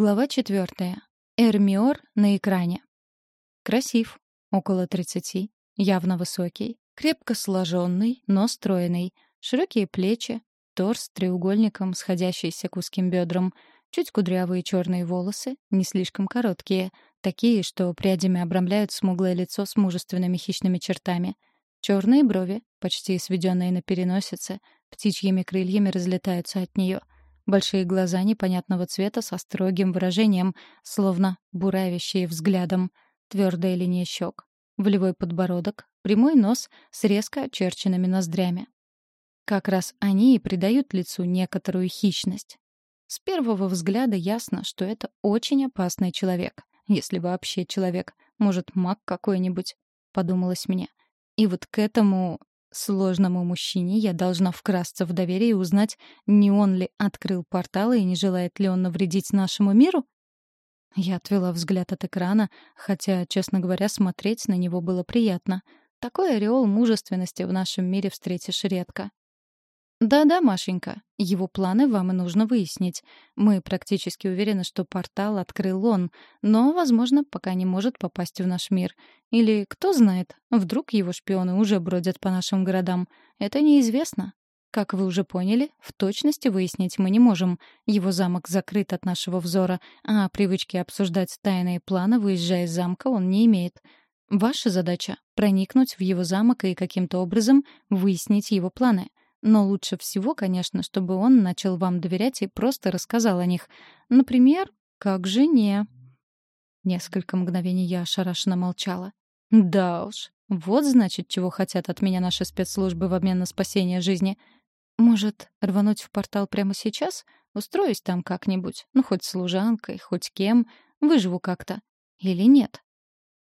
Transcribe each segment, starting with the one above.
Глава четвертая. Эрмиор на экране. Красив, около тридцати, явно высокий, крепко сложенный, но стройный, широкие плечи, торс треугольником, сходящийся к узким бедрам, чуть кудрявые черные волосы, не слишком короткие, такие, что прядями обрамляют смуглое лицо с мужественными хищными чертами. Черные брови, почти сведенные на переносице, птичьими крыльями разлетаются от нее — Большие глаза непонятного цвета со строгим выражением, словно буравящие взглядом. Твердая линия щек. Волевой подбородок, прямой нос с резко очерченными ноздрями. Как раз они и придают лицу некоторую хищность. С первого взгляда ясно, что это очень опасный человек. Если вообще человек. Может, маг какой-нибудь, подумалось мне. И вот к этому Сложному мужчине я должна вкрасться в доверие и узнать, не он ли открыл порталы и не желает ли он навредить нашему миру? Я отвела взгляд от экрана, хотя, честно говоря, смотреть на него было приятно. Такой ореол мужественности в нашем мире встретишь редко. Да-да, Машенька, его планы вам и нужно выяснить. Мы практически уверены, что портал открыл он, но, возможно, пока не может попасть в наш мир. Или, кто знает, вдруг его шпионы уже бродят по нашим городам. Это неизвестно. Как вы уже поняли, в точности выяснить мы не можем. Его замок закрыт от нашего взора, а привычки обсуждать тайные планы, выезжая из замка, он не имеет. Ваша задача — проникнуть в его замок и каким-то образом выяснить его планы. Но лучше всего, конечно, чтобы он начал вам доверять и просто рассказал о них. Например, как жене. Несколько мгновений я ошарашенно молчала. Да уж, вот значит, чего хотят от меня наши спецслужбы в обмен на спасение жизни. Может, рвануть в портал прямо сейчас? Устроюсь там как-нибудь, ну, хоть служанкой, хоть кем, выживу как-то. Или нет?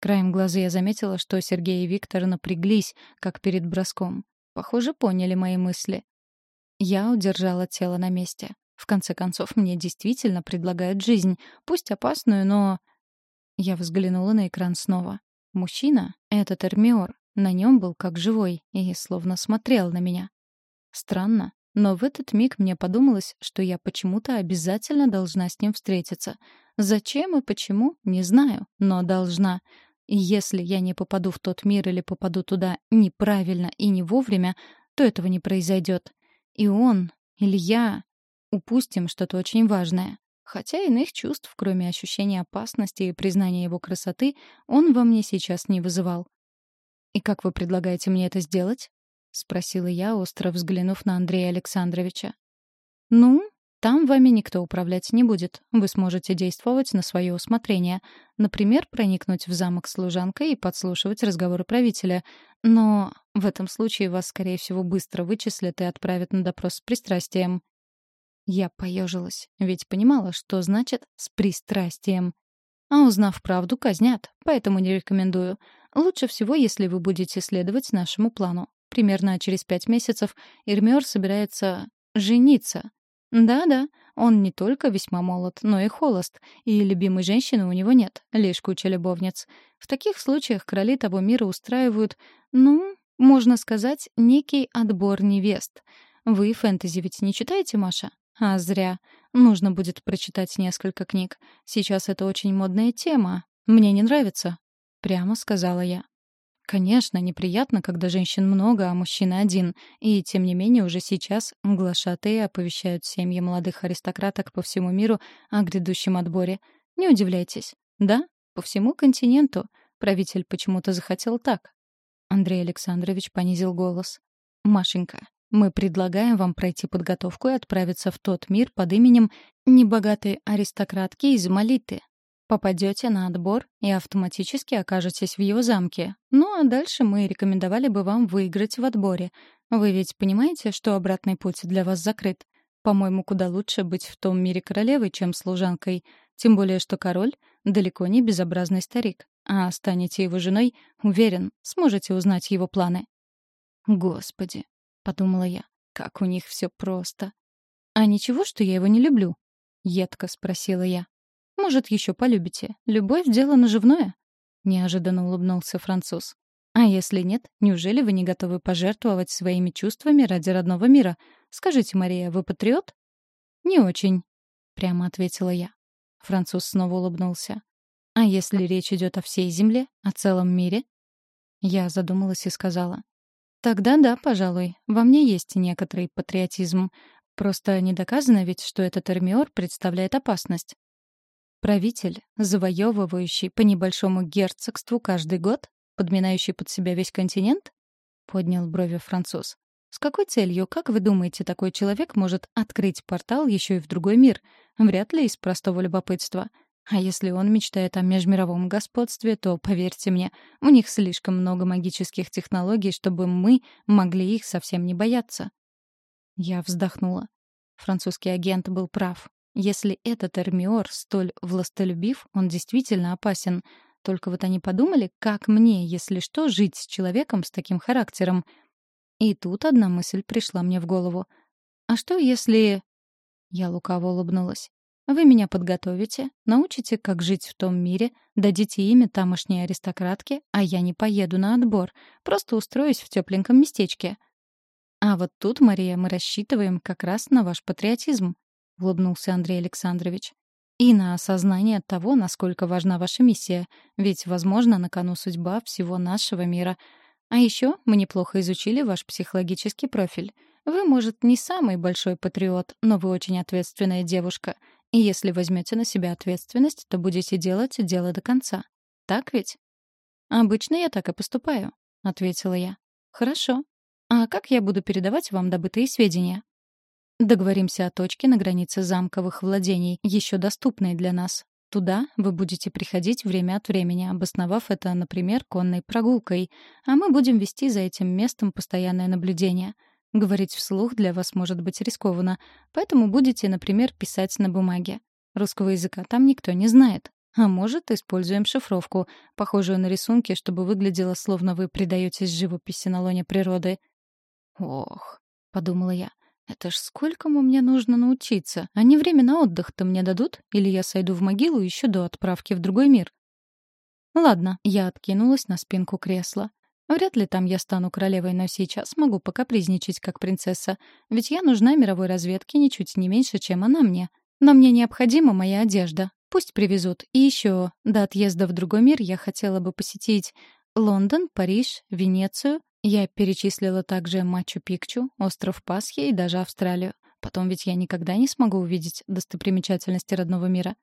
Краем глаза я заметила, что Сергей и Виктор напряглись, как перед броском. Похоже, поняли мои мысли. Я удержала тело на месте. В конце концов, мне действительно предлагают жизнь, пусть опасную, но... Я взглянула на экран снова. Мужчина, этот Эрмиор, на нем был как живой и словно смотрел на меня. Странно, но в этот миг мне подумалось, что я почему-то обязательно должна с ним встретиться. Зачем и почему, не знаю, но должна. И если я не попаду в тот мир или попаду туда неправильно и не вовремя, то этого не произойдет. И он, или я, упустим что-то очень важное. Хотя иных чувств, кроме ощущения опасности и признания его красоты, он во мне сейчас не вызывал. «И как вы предлагаете мне это сделать?» — спросила я, остро взглянув на Андрея Александровича. «Ну, там вами никто управлять не будет. Вы сможете действовать на свое усмотрение. Например, проникнуть в замок служанкой и подслушивать разговоры правителя. Но в этом случае вас, скорее всего, быстро вычислят и отправят на допрос с пристрастием. Я поежилась, ведь понимала, что значит «с пристрастием». А узнав правду, казнят, поэтому не рекомендую. Лучше всего, если вы будете следовать нашему плану. Примерно через пять месяцев Ирмёр собирается жениться. Да-да, он не только весьма молод, но и холост, и любимой женщины у него нет, лишь куча любовниц. В таких случаях короли того мира устраивают, ну, можно сказать, некий отбор невест. Вы фэнтези ведь не читаете, Маша? А зря. Нужно будет прочитать несколько книг. Сейчас это очень модная тема. Мне не нравится, прямо сказала я. Конечно, неприятно, когда женщин много, а мужчина один. И, тем не менее, уже сейчас глашатые оповещают семьи молодых аристократок по всему миру о грядущем отборе. Не удивляйтесь. Да, по всему континенту. Правитель почему-то захотел так. Андрей Александрович понизил голос. «Машенька, мы предлагаем вам пройти подготовку и отправиться в тот мир под именем небогатой аристократки из Малиты. Попадете на отбор и автоматически окажетесь в его замке. Ну а дальше мы рекомендовали бы вам выиграть в отборе. Вы ведь понимаете, что обратный путь для вас закрыт? По-моему, куда лучше быть в том мире королевой, чем служанкой. Тем более, что король далеко не безобразный старик. А станете его женой, уверен, сможете узнать его планы. «Господи», — подумала я, — «как у них все просто». «А ничего, что я его не люблю?» — едко спросила я. Может, еще полюбите. Любовь — дело наживное?» Неожиданно улыбнулся француз. «А если нет, неужели вы не готовы пожертвовать своими чувствами ради родного мира? Скажите, Мария, вы патриот?» «Не очень», — прямо ответила я. Француз снова улыбнулся. «А если речь идет о всей Земле, о целом мире?» Я задумалась и сказала. «Тогда да, пожалуй, во мне есть некоторый патриотизм. Просто не доказано ведь, что этот Эрмиор представляет опасность. Правитель, завоевывающий по небольшому герцогству каждый год, подминающий под себя весь континент? Поднял брови француз. С какой целью, как вы думаете, такой человек может открыть портал еще и в другой мир? Вряд ли из простого любопытства. А если он мечтает о межмировом господстве, то, поверьте мне, у них слишком много магических технологий, чтобы мы могли их совсем не бояться. Я вздохнула. Французский агент был прав. Если этот Эрмиор столь властолюбив, он действительно опасен. Только вот они подумали, как мне, если что, жить с человеком с таким характером. И тут одна мысль пришла мне в голову. А что если... Я лукаво улыбнулась. Вы меня подготовите, научите, как жить в том мире, дадите имя тамошней аристократке, а я не поеду на отбор, просто устроюсь в тепленьком местечке. А вот тут, Мария, мы рассчитываем как раз на ваш патриотизм. — улыбнулся Андрей Александрович. «И на осознание того, насколько важна ваша миссия, ведь, возможно, на кону судьба всего нашего мира. А еще мы неплохо изучили ваш психологический профиль. Вы, может, не самый большой патриот, но вы очень ответственная девушка. И если возьмете на себя ответственность, то будете делать дело до конца. Так ведь?» «Обычно я так и поступаю», — ответила я. «Хорошо. А как я буду передавать вам добытые сведения?» Договоримся о точке на границе замковых владений, еще доступной для нас. Туда вы будете приходить время от времени, обосновав это, например, конной прогулкой, а мы будем вести за этим местом постоянное наблюдение. Говорить вслух для вас может быть рискованно, поэтому будете, например, писать на бумаге. Русского языка там никто не знает. А может, используем шифровку, похожую на рисунки, чтобы выглядело, словно вы предаетесь живописи на лоне природы. «Ох», — подумала я, это ж сколькому мне нужно научиться? Они время на отдых-то мне дадут? Или я сойду в могилу еще до отправки в другой мир? Ладно, я откинулась на спинку кресла. Вряд ли там я стану королевой, но сейчас могу покапризничать как принцесса. Ведь я нужна мировой разведке ничуть не меньше, чем она мне. Но мне необходима моя одежда. Пусть привезут. И еще, до отъезда в другой мир я хотела бы посетить Лондон, Париж, Венецию, я перечислила также Мачу-Пикчу, остров Пасхи и даже Австралию. Потом ведь я никогда не смогу увидеть достопримечательности родного мира.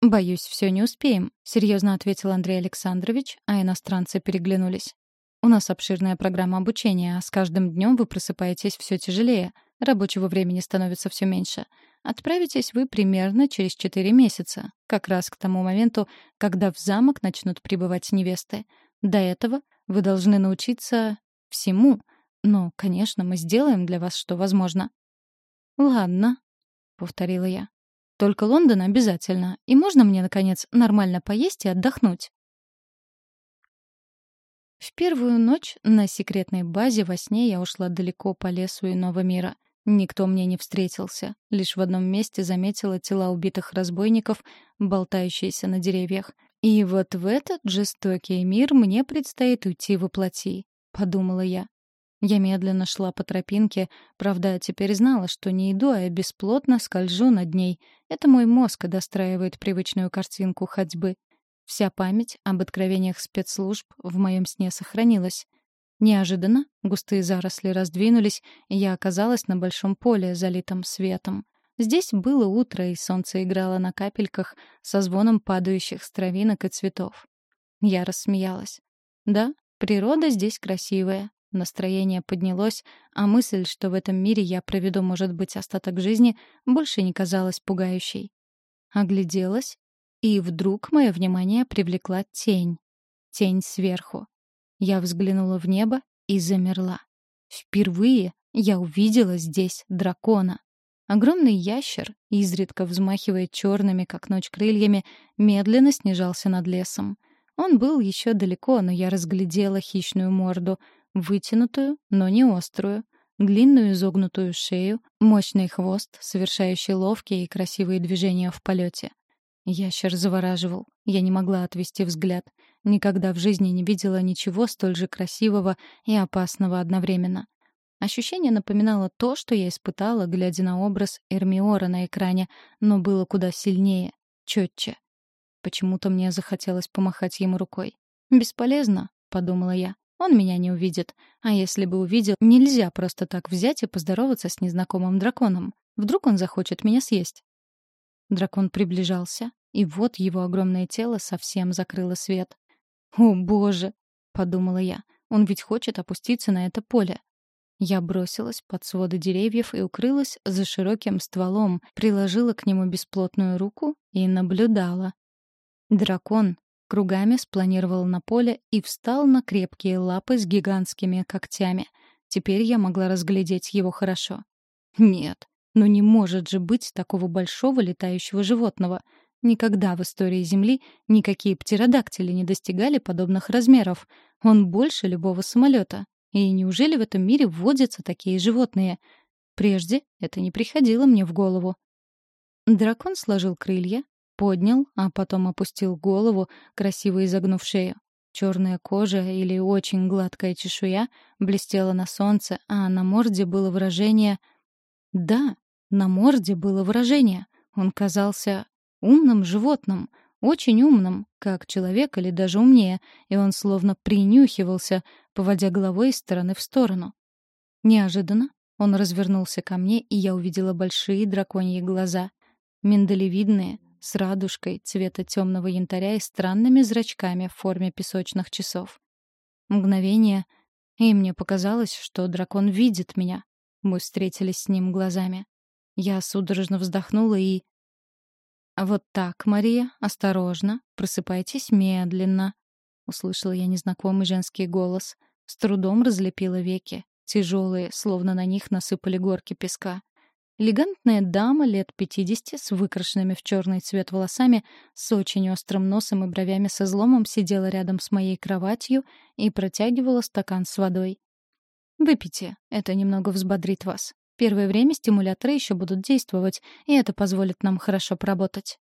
«Боюсь, все не успеем», — серьезно ответил Андрей Александрович, а иностранцы переглянулись. «У нас обширная программа обучения, а с каждым днем вы просыпаетесь все тяжелее, рабочего времени становится все меньше. Отправитесь вы примерно через четыре месяца, как раз к тому моменту, когда в замок начнут прибывать невесты. До этого вы должны научиться всему. Но, конечно, мы сделаем для вас что возможно. Ладно, повторила я. Только Лондон обязательно. И можно мне наконец нормально поесть и отдохнуть? В первую ночь на секретной базе во сне я ушла далеко по лесу иного мира. Никто мне не встретился. Лишь в одном месте заметила тела убитых разбойников, болтающиеся на деревьях. И вот в этот жестокий мир мне предстоит уйти воплоти, подумала я. Я медленно шла по тропинке, правда, теперь знала, что не иду, а бесплотно скольжу над ней. Это мой мозг достраивает привычную картинку ходьбы. Вся память об откровениях спецслужб в моем сне сохранилась. Неожиданно густые заросли раздвинулись, и я оказалась на большом поле, залитом светом. Здесь было утро, и солнце играло на капельках со звоном падающих с травинок и цветов. Я рассмеялась. Да, природа здесь красивая. Настроение поднялось, а мысль, что в этом мире я проведу, может быть, остаток жизни, больше не казалась пугающей. Огляделась, и вдруг мое внимание привлекла тень. Тень сверху. Я взглянула в небо и замерла. Впервые я увидела здесь дракона. Огромный ящер, изредка взмахивая черными, как ночь, крыльями, медленно снижался над лесом. Он был еще далеко, но я разглядела хищную морду, вытянутую, но не острую, длинную изогнутую шею, мощный хвост, совершающий ловкие и красивые движения в полете. Ящер завораживал. Я не могла отвести взгляд. Никогда в жизни не видела ничего столь же красивого и опасного одновременно. Ощущение напоминало то, что я испытала, глядя на образ Эрмиора на экране, но было куда сильнее. четче. Почему-то мне захотелось помахать ему рукой. «Бесполезно», — подумала я. «Он меня не увидит. А если бы увидел, нельзя просто так взять и поздороваться с незнакомым драконом. Вдруг он захочет меня съесть». Дракон приближался, и вот его огромное тело совсем закрыло свет. «О, боже!» — подумала я. «Он ведь хочет опуститься на это поле». Я бросилась под своды деревьев и укрылась за широким стволом, приложила к нему бесплотную руку и наблюдала. Дракон кругами спланировал на поле и встал на крепкие лапы с гигантскими когтями. Теперь я могла разглядеть его хорошо. Нет, ну не может же быть такого большого летающего животного. Никогда в истории Земли никакие птеродактили не достигали подобных размеров. Он больше любого самолета. И неужели в этом мире водятся такие животные? Прежде это не приходило мне в голову. Дракон сложил крылья, поднял, а потом опустил голову, красиво изогнув шею. Черная кожа или очень гладкая чешуя блестела на солнце, а на морде было выражение... Да, на морде было выражение. Он казался умным животным, очень умным, как человек или даже умнее, и он словно принюхивался, поводя головой из стороны в сторону. Неожиданно он развернулся ко мне, и я увидела большие драконьи глаза. Миндалевидные, с радужкой цвета темного янтаря и странными зрачками в форме песочных часов. Мгновение, и мне показалось, что дракон видит меня. Мы встретились с ним глазами. Я судорожно вздохнула и... «Вот так, Мария, осторожно, просыпайтесь медленно», — услышала я незнакомый женский голос. С трудом разлепила веки, тяжелые, словно на них насыпали горки песка. Элегантная дама лет пятидесяти с выкрашенными в черный цвет волосами, с очень острым носом и бровями со зломом сидела рядом с моей кроватью и протягивала стакан с водой. «Выпейте, это немного взбодрит вас. Первое время стимуляторы еще будут действовать, и это позволит нам хорошо поработать».